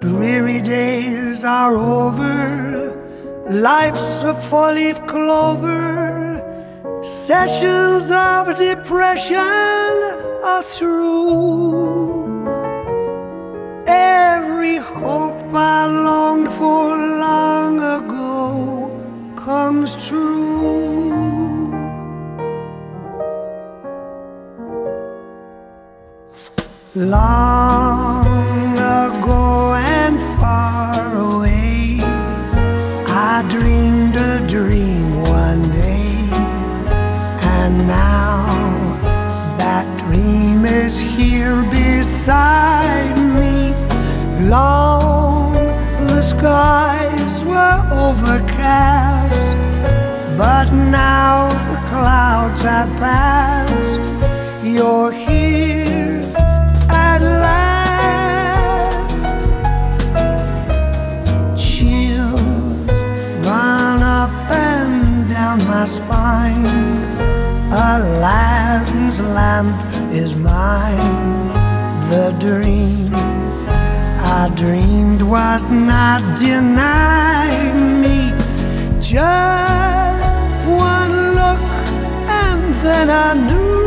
Dreary days are over, life's a four leaf clover, sessions of depression are through. Every hope I longed for long ago comes true. Long beside me. Long the skies were overcast, but now the clouds have passed. You're here at last. Chills run up and down my spine. Aladdin's lamp is mine. Dream I dreamed was not denied me. Just one look, and then I knew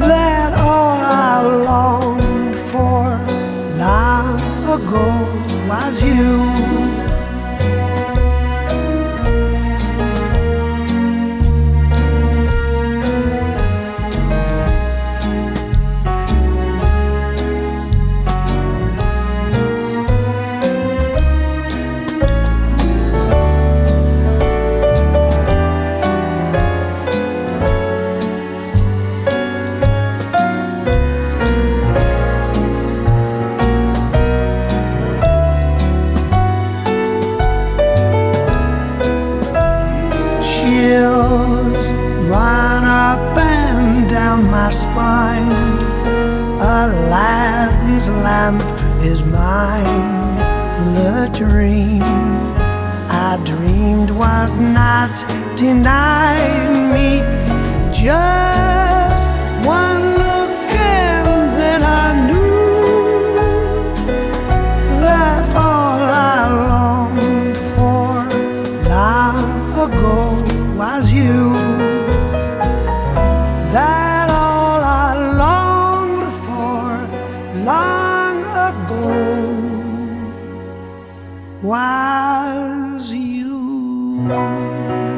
that all I longed for long ago was you. Chills run up and down my spine. Aladdin's lamp is mine. The dream I dreamed was not denied me. Was you.